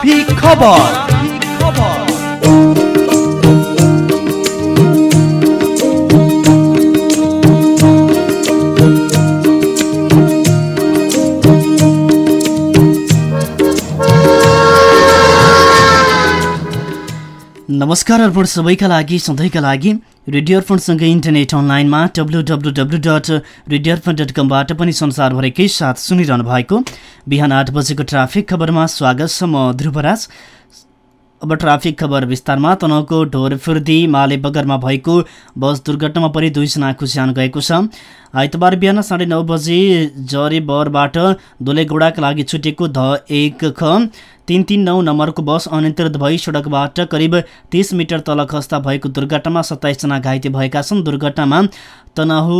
Traffic खबर नमस्कार अर्पण सबैका लागि सधैँका लागि रेडियो अर्पणसँगै इन्टरनेट अनलाइनमा W W W dot radio Arpan dot कमबाट पनि संसारभरिकै साथ सुनिरहनु भएको बिहान आठ बजेको ट्राफिक खबरमा स्वागत छ म ध्रुवराज। अब ट्राफिक खबर विस्तारमा तनहुको ढोरफुर्दी माले बगरमा भएको बस दुर्घटनामा परि दुईजनाको ज्यान गएको छ। आइतबार बिहान साढे नौ बजे जरेबरबाट दोलेगोडाका लागि छुटेको ध एक ख तिन तिन नौ नम्बरको बस अनियन्त्रित भई सडकबाट करिब तिस मिटर तल खस्ता भएको दुर्घटनामा सत्ताइसजना घाइते भएका छन्। दुर्घटनामा तनहु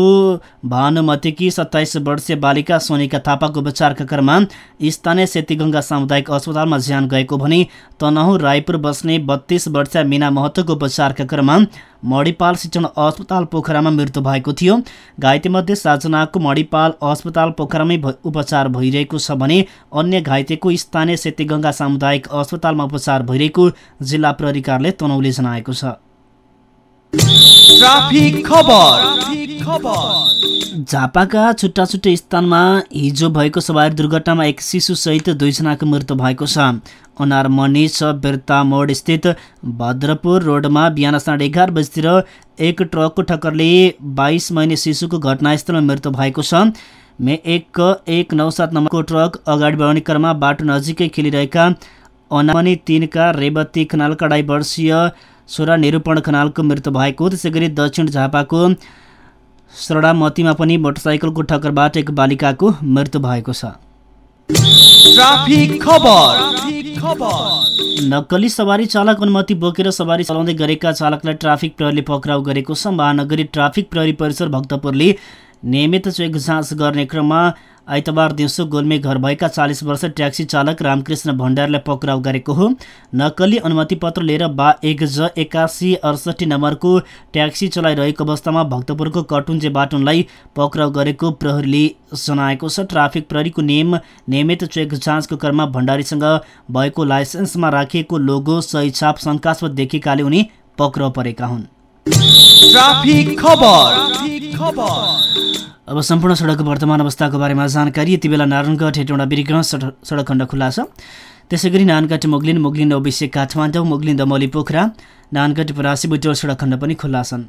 भानुमतीकी सत्ताइस वर्षीय बालिका सोनिका थापाको उपचारका क्रममा स्थानीय सेतीगङ्गा सामुदायिक अस्पतालमा ज्यान गएको भने तनहु रायपुर बस्ने बत्तीस वर्षीय मिना महतोको उपचारका क्रममा मणिपाल शिक्षण अस्पताल पोखरामा मृत्यु भएको थियो। घाइतेमध्ये सातजनाको मणिपाल अस्पताल पोखरामै उपचार भइरहेको छ भने अन्य घाइतेको स्थानीय सेतीगङ्गा सामुदायिक अस्पतालमा उपचार भइरहेको जिल्ला प्रहरी कार्यालय तनौले जनाएको छ। झापाका छुट्टा छुट्टै स्थानमा हिजो भएको सवारी दुर्घटनामा एक शिशुसहित दुईजनाको मृत्यु भएको छ। अनारमणि छ बिर्ता मोड स्थित भद्रपुर रोडमा बिहान साढे एघार बजीतिर एक ट्रकको ठक्करले बाइस महिने शिशुको घटनास्थलमा मृत्यु भएको छ। मे एक एक नौ सात नम्बरको ट्रक अगाडि बढाउने क्रममा बाटो नजिकै खेलिरहेका अनामणि तिनका रेवती खनालका अढाई वर्षीय छोरा निरूपण खनालको मृत्यु भएको त्यसै गरी दक्षिण झापाको सरडामतीमा पनि मोटरसाइकलको ठक्करबाट एक बालिकाको मृत्यु भएको छ। नक्कली सवारी चालक अनुमति बोकेर सवारी चलाउँदै गरेका चालकलाई ट्राफिक प्रहरीले पक्राउ गरेको छ। महानगरी ट्राफिक प्रहरी परिसर भक्तपुरले नियमित चेक जाँच गर्ने क्रममा आइतबार दिउँसो गोलमे घर भएका चालिस वर्ष ट्याक्सी चालक रामकृष्ण भण्डारलाई पक्राउ गरेको हो। नक्कली अनुमति पत्र लिएर बा एक ज एकासी अडसठी नम्बरको ट्याक्सी चलाइरहेको अवस्थामा भक्तपुरको कटुन्जे बाटुनलाई पक्राउ गरेको प्रहरीले जनाएको छ। ट्राफिक प्रहरीको नियम नियमित चेक जाँचको क्रममा भण्डारीसँग भएको लाइसेन्समा राखिएको लोगो सही छाप शङ्कास्पद देखिएकाले उनी पक्राउ परेका हुन्। अब सम्पूर्ण सडकको वर्तमान अवस्थाको बारेमा जानकारी। यति बेला नारायणगढ हेटौँडा बिरिग्रह सडक खण्ड खुल्ला छ। त्यसै गरी नानगढ मोगलिन मोगलिन अभिषेक काठमाडौँ मोगलिन दमली पोखरा नानगढ परासी बुटोल सडक खण्ड पनि खुल्ला छन्।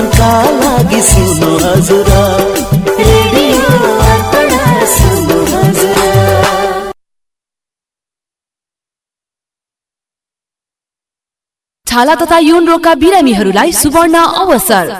मनोरञ्जनका लागि सुन्नु हजुर छाला तथा यौन रोगका बिरामीहरूलाई सुवर्ण अवसर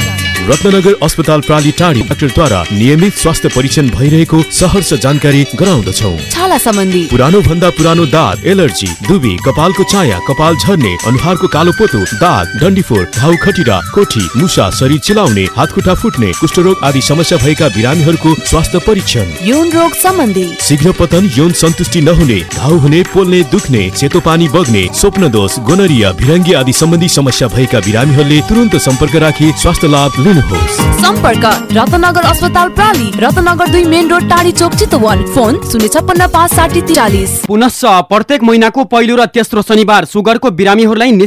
रत्नगर अस्पताल प्राली टाढी डाक्टरद्वारा नियमित स्वास्थ्य परीक्षण भइरहेको सहर्ष जानकारी गराउँदछौ। छाला सम्बन्धी। पुरानो भन्दा पुरानो दाग एलर्जी दुबी कपालको चाया कपाल झर्ने अनुहारको कालो पोतो दाग डन्डीफोर घाउ खटिरा कोठी मुसा शरीर चिलाउने हात खुट्टा फुट्ने कुष्ठरोग आदि समस्या भएका बिरामीहरूको स्वास्थ्य परीक्षण। यौन रोग सम्बन्धी। शीघ्र पतन यौन सन्तुष्टि नहुने घाउ हुने पोल्ने दुख्ने सेतो पानी बग्ने स्वप्न दोष गोनरिया भिरङ्गी आदि सम्बन्धी समस्या भएका बिरामीहरूले तुरन्त सम्पर्क राखी स्वास्थ्य लाभ लिन गर्नुहोस् सम्पर्क रत्नगर अस्पताल प्राली रत्नगर दुई मेन रोड टाढी चोक चितवन। फोन शून्य छप्पन्न पाँच साठी त्रिचालिस पुनश्च प्रत्येक महिनाको पहिलो र तेस्रो शनिबार सुगरको बिरामीहरूलाई